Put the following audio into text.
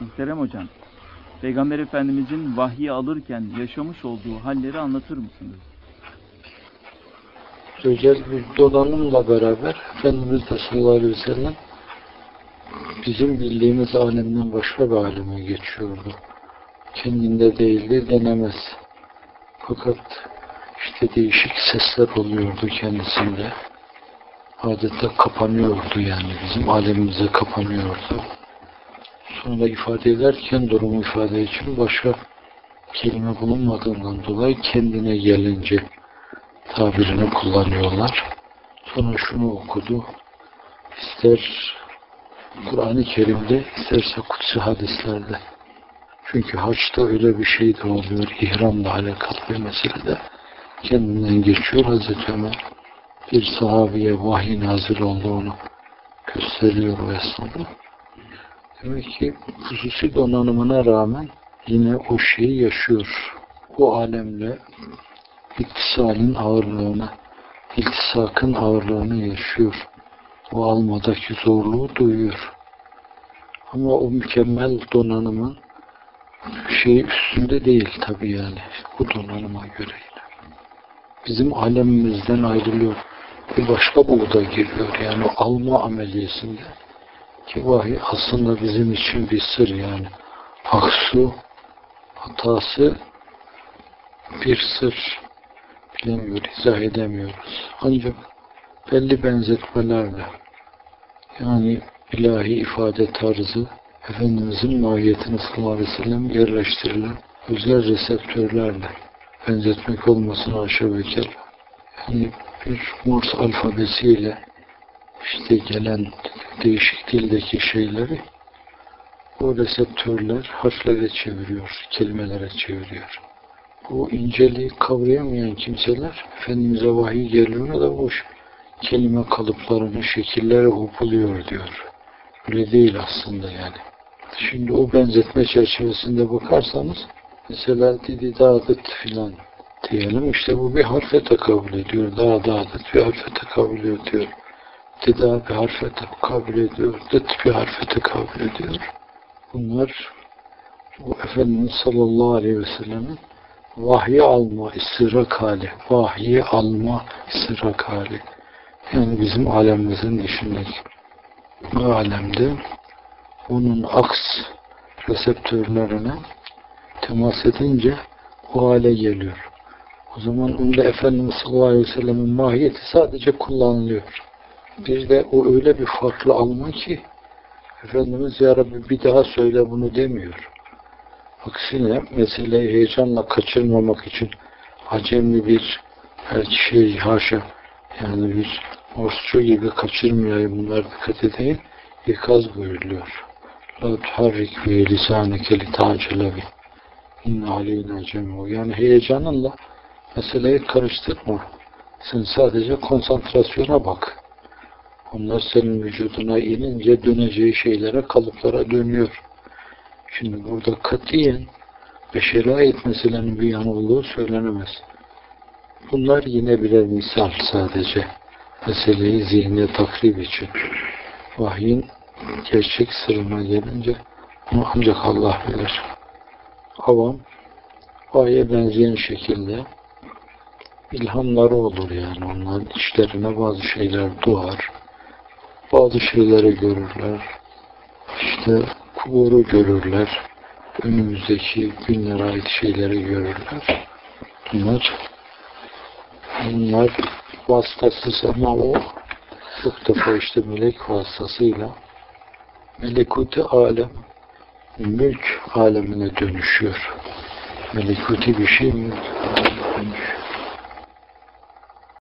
Muhterem hocam, Peygamber Efendimizin vahyi alırken yaşamış olduğu halleri anlatır mısınız? özel bir donanımla beraber Efendimiz de sallallahu aleyhi ve sellem bizim bildiğimiz alemden başka bir aleme geçiyordu. Kendinde değildi denemez. Fakat işte değişik sesler oluyordu kendisinde. Adeta kapanıyordu yani bizim alemimize kapanıyordu. Sonra ifade ederken durumu ifade için başka kelime bulunmadığından dolayı kendine gelince tabirini kullanıyorlar. Sonra şunu okudu. İster Kur'an-ı Kerim'de isterse kutsi hadislerde. Çünkü haçta öyle bir şey de oluyor. İhramla alakalı bir meselede. Kendinden geçiyor Hazreti Ömer. Bir sahabiye vahiy nazil olduğunu gösteriyor o esnada. Demek ki hususi donanımına rağmen yine o şeyi yaşıyor. O alemle iktisalin ağırlığını, iltisakın ağırlığını yaşıyor. O almadaki zorluğu duyuyor. Ama o mükemmel donanımın şey üstünde değil tabii yani. Bu donanıma göre yine. Bizim alemimizden ayrılıyor. Bir başka buğda giriyor yani alma ameliyesinde. Ki vahiy aslında bizim için bir sır yani. Aksu hatası bir sır bilemiyor, izah edemiyoruz. Ancak belli benzetmelerle yani ilahi ifade tarzı Efendimizin mahiyetini sallallahu aleyhi ve sellem yerleştirilen özel reseptörlerle benzetmek olmasına aşağı ve kel. Yani bir Morse alfabesiyle işte gelen değişik dildeki şeyleri o reseptörler harflere çeviriyor, kelimelere çeviriyor bu inceliği kavrayamayan kimseler Efendimiz'e vahiy geliyor da boş kelime kalıplarını, şekilleri hopuluyor diyor. Öyle değil aslında yani. Şimdi o benzetme çerçevesinde bakarsanız mesela didi dağıdıt filan diyelim işte bu bir harfe tekabül ediyor. Dağ dağıdıt bir harfe tekabül ediyor. Bir harfe tekabül ediyor. Dıt bir harfe tekabül ediyor. Bunlar bu Efendimiz sallallahu aleyhi ve sellemin vahyi alma istirak hali, vahyi alma istirak hali. Yani bizim alemimizin dışındaki bu alemde onun aks reseptörlerine temas edince o hale geliyor. O zaman onda Efendimiz sallallahu aleyhi ve sellemin mahiyeti sadece kullanılıyor. Bir de o öyle bir farklı alma ki Efendimiz Ya Rabbi bir daha söyle bunu demiyor. Aksine meseleyi heyecanla kaçırmamak için acemli bir şey haşa yani bir orsçu gibi kaçırmayayım bunlar dikkat edeyim ikaz buyuruluyor. La tuharrik ve lisaneke li tacelevi inne aleyna cem'u yani heyecanınla meseleyi karıştırma. Sen sadece konsantrasyona bak. Onlar senin vücuduna inince döneceği şeylere, kalıplara dönüyor. Şimdi burada katiyen beşeri ait meselenin bir yanı olduğu söylenemez. Bunlar yine birer misal sadece. Meseleyi zihne takrib için. Vahyin gerçek sırrına gelince bunu ancak Allah bilir. Avam aya benzeyen şekilde ilhamları olur yani. Onların içlerine bazı şeyler doğar. Bazı şeyleri görürler. İşte kuburu görürler. Önümüzdeki günlere ait şeyleri görürler. Bunlar bunlar vasıtasız ama o çok defa işte melek vasıtasıyla melekuti alem mülk alemine dönüşüyor. Melekuti bir şey alemine dönüşüyor.